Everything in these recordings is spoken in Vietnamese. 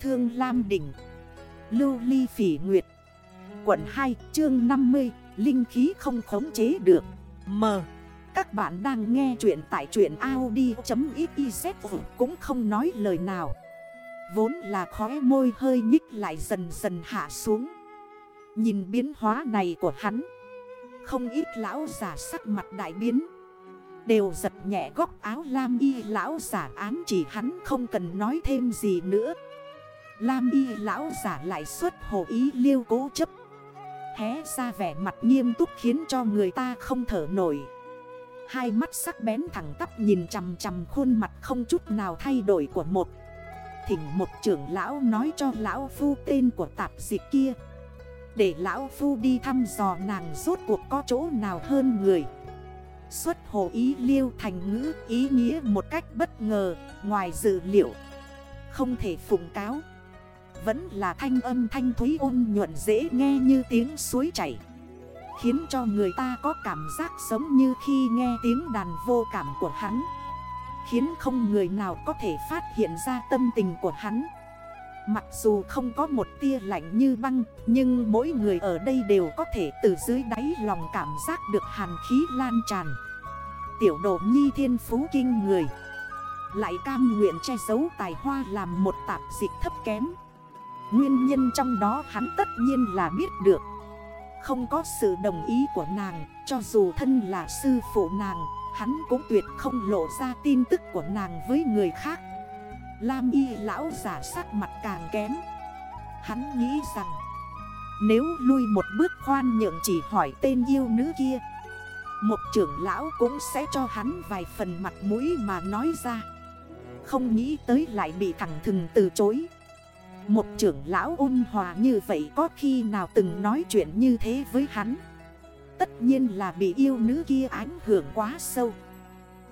Thương Lam Đỉnh, Lưu Ly Phỉ Nguyệt, Quận 2 chương 50 Linh khí không khống chế được. M, Các bạn đang nghe chuyện tại chuyện Audi.xyz cũng không nói lời nào. Vốn là khóe môi hơi nhích lại dần dần hạ xuống. Nhìn biến hóa này của hắn, Không ít lão giả sắc mặt đại biến, Đều giật nhẹ góc áo Lam y. Lão giả án chỉ hắn không cần nói thêm gì nữa. Lam y lão giả lại xuất hồ ý liêu cố chấp. Hé ra vẻ mặt nghiêm túc khiến cho người ta không thở nổi. Hai mắt sắc bén thẳng tắp nhìn chằm chằm khuôn mặt không chút nào thay đổi của một. Thỉnh một trưởng lão nói cho lão phu tên của tạp dịch kia. Để lão phu đi thăm dò nàng rốt cuộc có chỗ nào hơn người. Xuất hồ ý liêu thành ngữ ý nghĩa một cách bất ngờ, Ngoài dự liệu. Không thể phụng cáo. Vẫn là thanh âm thanh thúy ôn nhuận dễ nghe như tiếng suối chảy, Khiến cho người ta có cảm giác giống như khi nghe tiếng đàn vô cảm của hắn, Khiến không người nào có thể phát hiện ra tâm tình của hắn. Mặc dù không có một tia lạnh như băng, Nhưng mỗi người ở đây đều có thể từ dưới đáy lòng cảm giác được hàn khí lan tràn. Tiểu độ nhi thiên phú kinh người, Lại cam nguyện che giấu tài hoa làm một tạp dịch thấp kém. Nguyên nhân trong đó hắn tất nhiên là biết được. Không có sự đồng ý của nàng, Cho dù thân là sư phụ nàng, Hắn cũng tuyệt không lộ ra tin tức của nàng với người khác. Lam y lão giả sắc mặt càng kém. Hắn nghĩ rằng, Nếu lui một bước khoan nhượng chỉ hỏi tên yêu nữ kia, Một trưởng lão cũng sẽ cho hắn vài phần mặt mũi mà nói ra. Không nghĩ tới lại bị thẳng thừng từ chối. Một trưởng lão ôn hòa như vậy có khi nào từng nói chuyện như thế với hắn? Tất nhiên là bị yêu nữ kia ảnh hưởng quá sâu.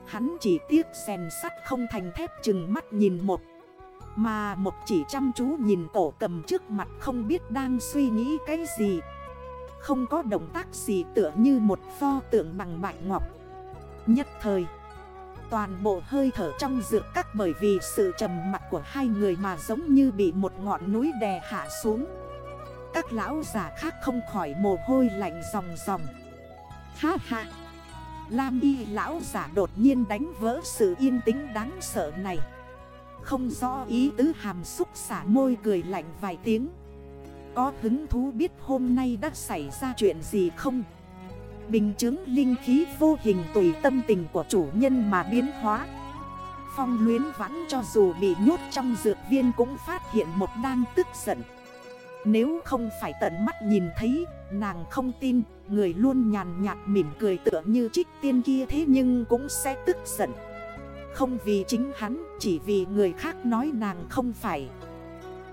Hắn chỉ tiếc rèn sắt không thành thép chừng mắt nhìn một. Mà một chỉ chăm chú nhìn cổ cầm trước mặt không biết đang suy nghĩ cái gì. Không có động tác gì tựa như một pho tượng bằng bạch ngọc. Nhất thời Toàn bộ hơi thở trong dược các bởi vì sự trầm mặt của hai người mà giống như bị một ngọn núi đè hạ xuống. Các lão giả khác không khỏi mồ hôi lạnh ròng ròng. Ha ha! Lam y lão giả đột nhiên đánh vỡ sự yên tĩnh đáng sợ này. Không rõ ý tứ hàm xúc xả môi cười lạnh vài tiếng. Có hứng thú biết hôm nay đã xảy ra chuyện gì không? Bình chứng linh khí vô hình tùy tâm tình của chủ nhân mà biến hóa. Phong luyến vãn cho dù bị nhốt trong dược viên cũng phát hiện một đang tức giận. Nếu không phải tận mắt nhìn thấy, Nàng không tin, Người luôn nhàn nhạt mỉm cười tựa như trích tiên kia thế nhưng cũng sẽ tức giận. Không vì chính hắn, Chỉ vì người khác nói nàng không phải.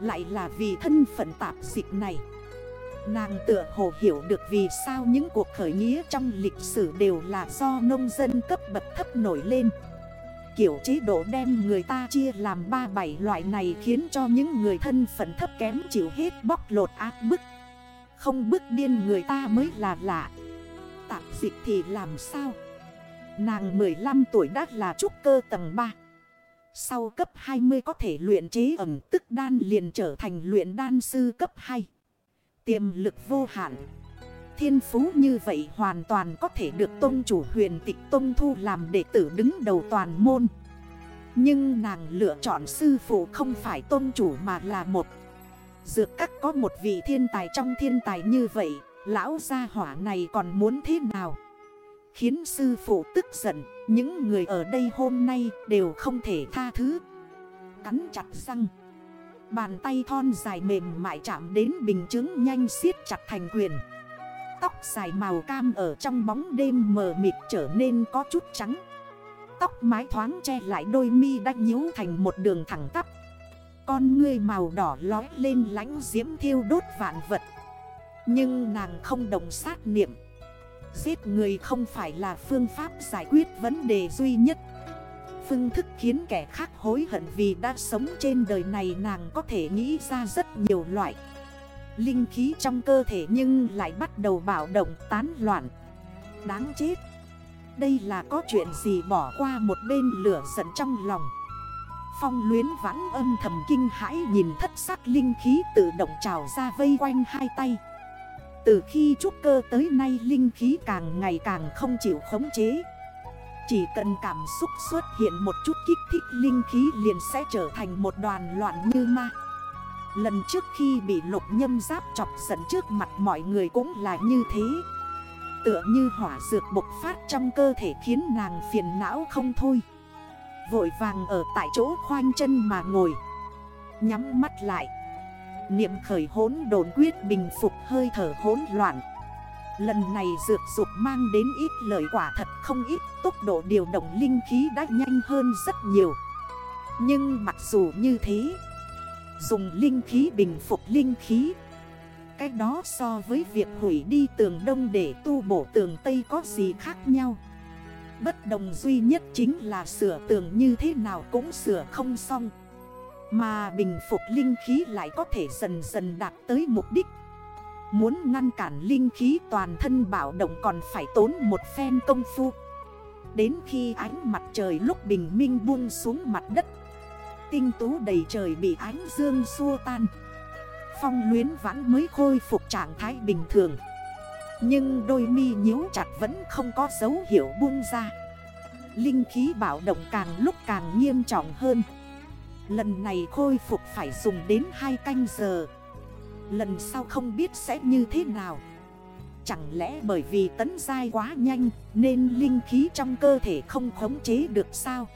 Lại là vì thân phận tạp dịch này. Nàng tựa hồ hiểu được vì sao những cuộc khởi nghĩa trong lịch sử đều là do nông dân cấp bậc thấp nổi lên. Kiểu chế độ đem người ta chia làm ba bảy loại này khiến cho những người thân phận thấp kém chịu hết bóc lột ác bức. Không bức điên người ta mới là lạ. Tạp dịch thì làm sao? Nàng 15 tuổi đã là trúc cơ tầng 3 Sau cấp 20 có thể luyện chế ẩm tức đan liền trở thành luyện đan sư cấp 2 Tiềm lực vô hạn. Thiên phú như vậy hoàn toàn có thể được tôn chủ huyền tịch tôn thu làm đệ tử đứng đầu toàn môn. Nhưng nàng lựa chọn sư phụ không phải tôn chủ mà là một. Dược các có một vị thiên tài trong thiên tài như vậy, Lão gia hỏa này còn muốn thế nào? Khiến sư phụ tức giận, Những người ở đây hôm nay đều không thể tha thứ. Cắn chặt răng. Bàn tay thon dài mềm mại chạm đến bình chứng nhanh siết chặt thành quyền. Tóc dài màu cam ở trong bóng đêm mờ mịt trở nên có chút trắng. Tóc mái thoáng che lại đôi mi đã nhíu thành một đường thẳng tắp. Con ngươi màu đỏ lói lên lánh diễm thiêu đốt vạn vật. Nhưng nàng không đồng sát niệm. Giết người không phải là phương pháp giải quyết vấn đề duy nhất. Phương thức khiến kẻ khác hối hận vì đã sống trên đời này, nàng có thể nghĩ ra rất nhiều loại Linh khí trong cơ thể nhưng lại bắt đầu bạo động, tán loạn. Đáng chết! Đây là có chuyện gì bỏ qua một bên lửa giận trong lòng? Phong luyến vãn âm thầm kinh hãi nhìn thất sắc linh khí tự động trào ra vây quanh hai tay. Từ khi trúc cơ tới nay linh khí càng ngày càng không chịu khống chế. Chỉ cần cảm xúc xuất hiện một chút kích thích linh khí liền sẽ trở thành một đoàn loạn như ma. Lần trước khi bị lục nhâm giáp chọc giận trước mặt mọi người cũng là như thế. Tựa như hỏa dược bộc phát trong cơ thể khiến nàng phiền não không thôi. Vội vàng ở tại chỗ khoanh chân mà ngồi. Nhắm mắt lại. Niệm khởi hốn đồn quyết bình phục hơi thở hốn loạn. Lần này dược dục mang đến ít lời quả thật không ít. Tốc độ điều động linh khí đã nhanh hơn rất nhiều. Nhưng mặc dù như thế, Dùng linh khí bình phục linh khí, Cái đó so với việc hủy đi tường đông để tu bổ tường tây có gì khác nhau. Bất đồng duy nhất chính là sửa tường như thế nào cũng sửa không xong. Mà bình phục linh khí lại có thể dần dần đạt tới mục đích. Muốn ngăn cản linh khí toàn thân bảo động còn phải tốn một phen công phu. Đến khi ánh mặt trời lúc bình minh buông xuống mặt đất, Tinh tú đầy trời bị ánh dương xua tan. Phong luyến vãn mới khôi phục trạng thái bình thường. Nhưng đôi mi nhíu chặt vẫn không có dấu hiệu buông ra. Linh khí bảo động càng lúc càng nghiêm trọng hơn. Lần này khôi phục phải dùng đến 2 canh giờ. Lần sau không biết sẽ như thế nào. Chẳng lẽ bởi vì tấn dai quá nhanh, Nên linh khí trong cơ thể không khống chế được sao?